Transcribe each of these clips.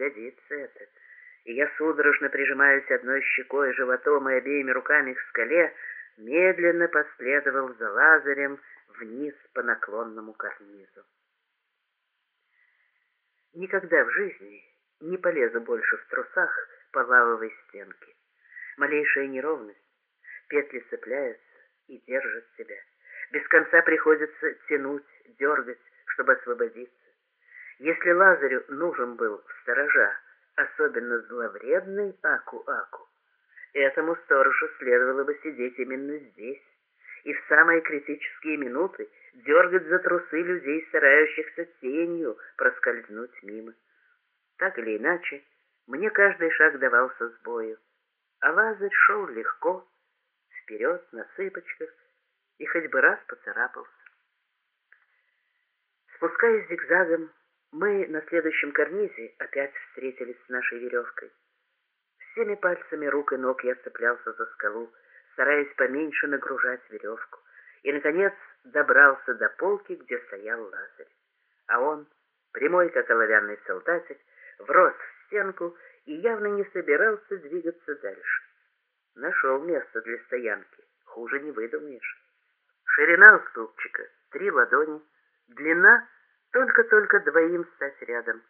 годится это. И я судорожно прижимаюсь одной щекой, животом и обеими руками к скале, медленно последовал за Лазарем вниз по наклонному карнизу. Никогда в жизни не полезу больше в трусах по лавовой стенке. Малейшая неровность, петли цепляются и держат себя. Без конца приходится тянуть, дергать, чтобы освободиться. Если Лазарю нужен был сторожа, особенно зловредный Аку-Аку, этому сторожу следовало бы сидеть именно здесь и в самые критические минуты дергать за трусы людей, старающихся тенью проскользнуть мимо. Так или иначе, мне каждый шаг давался с бою, а Лазарь шел легко, вперед, на цыпочках, и хоть бы раз поцарапался. Спускаясь зигзагом, мы на следующем карнизе опять встретились с нашей веревкой. Всеми пальцами рук и ног я цеплялся за скалу, стараясь поменьше нагружать веревку, и, наконец, добрался до полки, где стоял Лазарь. А он, прямой как оловянный солдатик, врос в стенку и явно не собирался двигаться дальше. Нашел место для стоянки, хуже не выдумаешь. Ширина уступчика — три ладони, длина — только-только двоим стать рядом.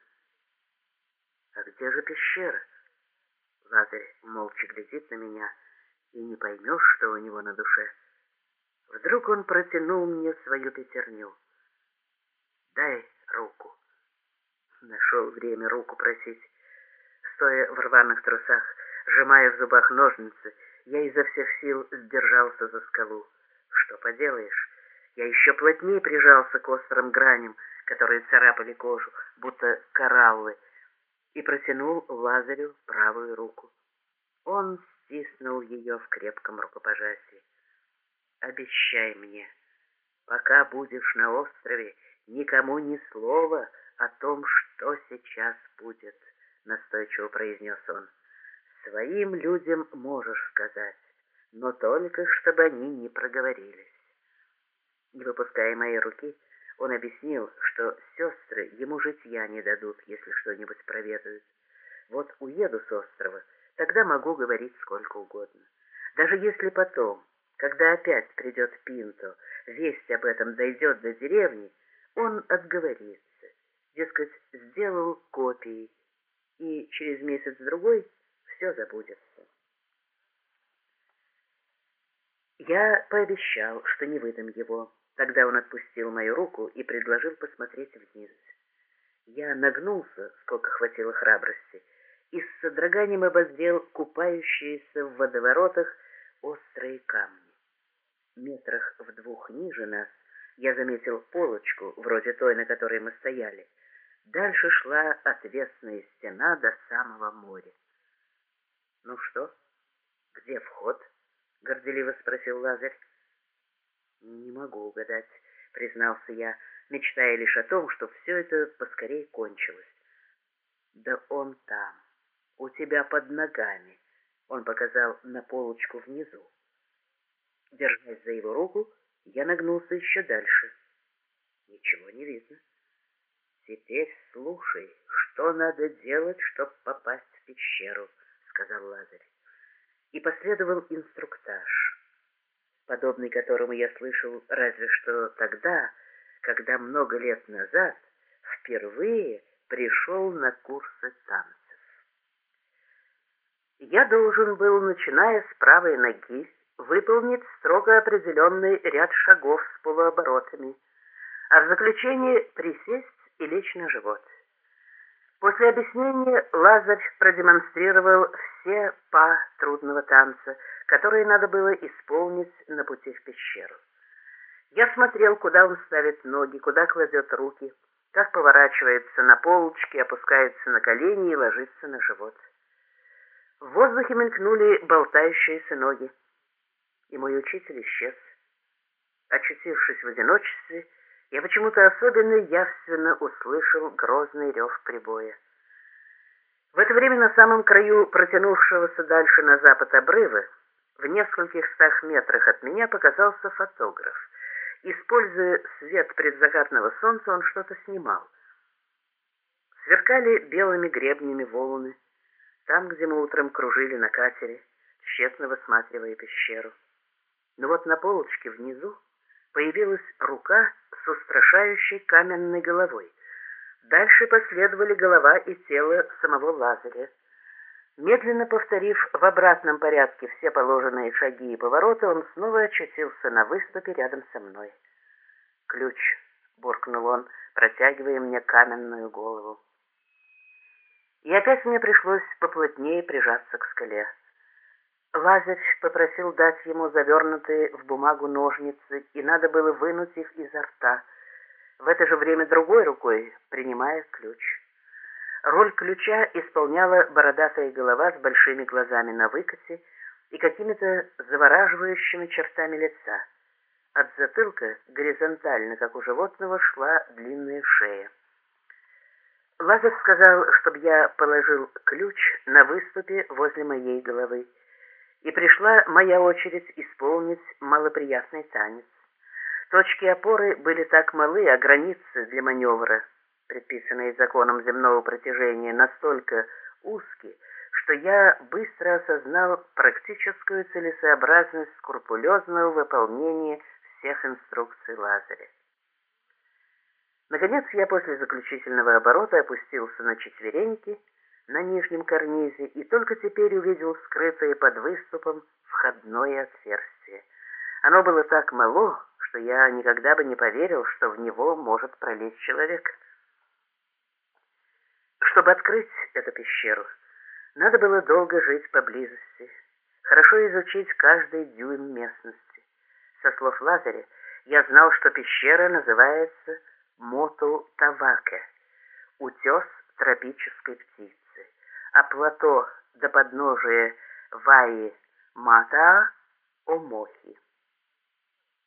А где же пещера? Лазарь молча глядит на меня, и не поймешь, что у него на душе. Вдруг он протянул мне свою пятерню. «Дай руку». Нашел время руку просить. Стоя в рваных трусах, сжимая в зубах ножницы, я изо всех сил сдержался за скалу. Что поделаешь, я еще плотнее прижался к острым граням, которые царапали кожу, будто кораллы, и протянул Лазарю правую руку. Он стиснул ее в крепком рукопожатии. «Обещай мне, пока будешь на острове, никому ни слова о том, что сейчас будет», — настойчиво произнес он. «Своим людям можешь сказать, но только чтобы они не проговорились». Не выпуская моей руки, он объяснил, что сестры ему житья не дадут, если что-нибудь проведают. Вот уеду с острова, тогда могу говорить сколько угодно. Даже если потом, когда опять придет Пинто, весть об этом дойдет до деревни, он отговорится. Дескать, сделал копии, и через месяц-другой все забудется. Я пообещал, что не выдам его. Тогда он отпустил мою руку и предложил посмотреть вниз. Я нагнулся, сколько хватило храбрости, и с содроганием обоздел купающиеся в водоворотах острые камни. Метрах в двух ниже нас я заметил полочку, вроде той, на которой мы стояли. Дальше шла отвесная стена до самого моря. «Ну что, где вход?» — горделиво спросил Лазарь. «Не могу угадать», — признался я, мечтая лишь о том, что все это поскорее кончилось. «Да он там, у тебя под ногами», — он показал на полочку внизу. Держась за его руку, я нагнулся еще дальше. Ничего не видно. «Теперь слушай, что надо делать, чтобы попасть в пещеру», — сказал Лазарь и последовал инструктаж, подобный которому я слышал разве что тогда, когда много лет назад впервые пришел на курсы танцев. Я должен был, начиная с правой ноги, выполнить строго определенный ряд шагов с полуоборотами, а в заключение присесть и лечь на живот. После объяснения Лазарь продемонстрировал все па трудного танца, которые надо было исполнить на пути в пещеру. Я смотрел, куда он ставит ноги, куда кладет руки, как поворачивается на полочке, опускается на колени и ложится на живот. В воздухе мелькнули болтающиеся ноги, и мой учитель исчез. Очутившись в одиночестве, я почему-то особенно явственно услышал грозный рев прибоя. В это время на самом краю протянувшегося дальше на запад обрыва, в нескольких стах метрах от меня показался фотограф. Используя свет предзакатного солнца, он что-то снимал. Сверкали белыми гребнями волны, там, где мы утром кружили на катере, тщетно высматривая пещеру. Но вот на полочке внизу появилась рука с устрашающей каменной головой. Дальше последовали голова и тело самого Лазаря. Медленно повторив в обратном порядке все положенные шаги и повороты, он снова очутился на выступе рядом со мной. «Ключ», — буркнул он, протягивая мне каменную голову. И опять мне пришлось поплотнее прижаться к скале. Лазарь попросил дать ему завернутые в бумагу ножницы, и надо было вынуть их изо рта, в это же время другой рукой принимая ключ. Роль ключа исполняла бородатая голова с большими глазами на выкате и какими-то завораживающими чертами лица. От затылка горизонтально, как у животного, шла длинная шея. Лазарь сказал, чтобы я положил ключ на выступе возле моей головы, и пришла моя очередь исполнить малоприятный танец. Точки опоры были так малы, а границы для маневра, предписанные законом земного протяжения, настолько узкие, что я быстро осознал практическую целесообразность скрупулезного выполнения всех инструкций Лазаря. Наконец я после заключительного оборота опустился на четвереньки на нижнем карнизе и только теперь увидел скрытое под выступом входное отверстие. Оно было так мало, что я никогда бы не поверил, что в него может пролезть человек. Чтобы открыть эту пещеру, надо было долго жить поблизости, хорошо изучить каждый дюйм местности. Со слов Лазаря я знал, что пещера называется Моту-Таваке, утес тропической птицы, а плато до подножия Ваи-Мата-Омохи.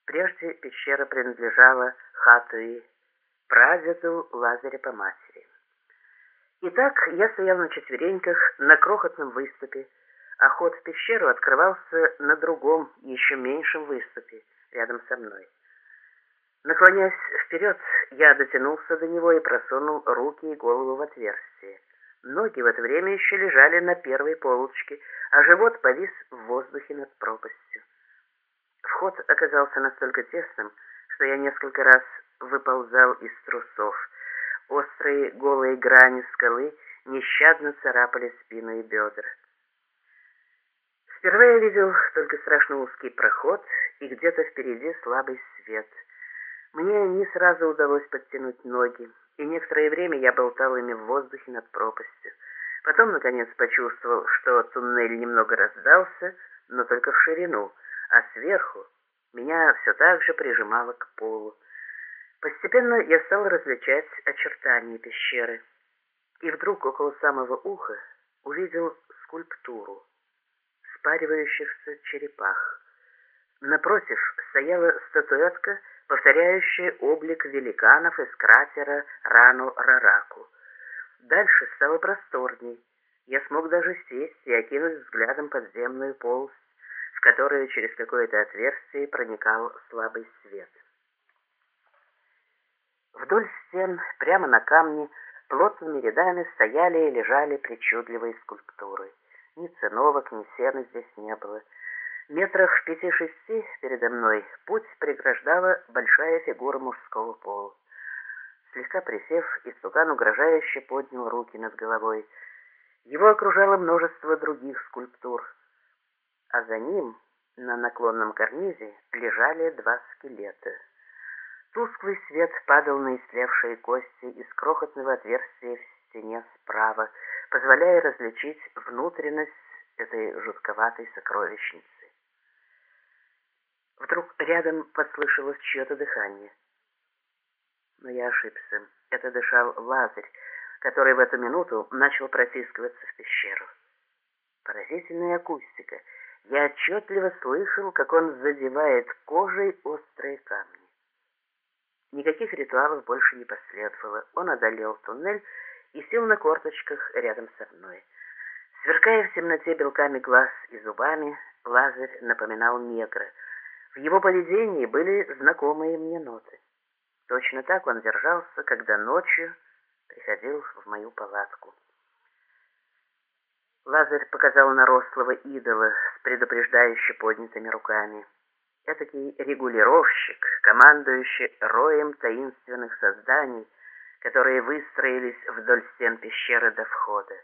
Прежде пещера принадлежала Хатуи, прадеду Лазаря по матери. Итак, я стоял на четвереньках на крохотном выступе, а ход в пещеру открывался на другом, еще меньшем выступе, рядом со мной. Наклоняясь вперед, я дотянулся до него и просунул руки и голову в отверстие. Ноги в это время еще лежали на первой полочке, а живот повис в воздухе над пропастью. Вход оказался настолько тесным, что я несколько раз выползал из трусов. Острые голые грани скалы нещадно царапали спину и бедра. Сперва я видел только страшно узкий проход и где-то впереди слабый свет. Мне не сразу удалось подтянуть ноги, и некоторое время я болтал ими в воздухе над пропастью. Потом, наконец, почувствовал, что туннель немного раздался, но только в ширину — а сверху меня все так же прижимало к полу. Постепенно я стал различать очертания пещеры, и вдруг около самого уха увидел скульптуру спаривающихся черепах. Напротив стояла статуэтка, повторяющая облик великанов из кратера Рану-Рараку. Дальше стало просторней. Я смог даже сесть и окинуть взглядом подземную полость которую через какое-то отверстие проникал слабый свет. Вдоль стен, прямо на камне, плотными рядами стояли и лежали причудливые скульптуры. Ни циновок, ни сена здесь не было. Метрах в пяти-шести передо мной путь преграждала большая фигура мужского пола. Слегка присев, истукан угрожающе поднял руки над головой. Его окружало множество других скульптур — а за ним на наклонном карнизе лежали два скелета. Тусклый свет падал на истлевшие кости из крохотного отверстия в стене справа, позволяя различить внутренность этой жутковатой сокровищницы. Вдруг рядом послышалось чье-то дыхание. Но я ошибся. Это дышал Лазарь, который в эту минуту начал протискиваться в пещеру. Поразительная акустика — я отчетливо слышал, как он задевает кожей острые камни. Никаких ритуалов больше не последовало. Он одолел туннель и сел на корточках рядом со мной. Сверкая в темноте белками глаз и зубами, Лазарь напоминал негра. В его поведении были знакомые мне ноты. Точно так он держался, когда ночью приходил в мою палатку. Лазарь показал на рослого идола с предупреждающе поднятыми руками. Этакий регулировщик, командующий роем таинственных созданий, которые выстроились вдоль стен пещеры до входа.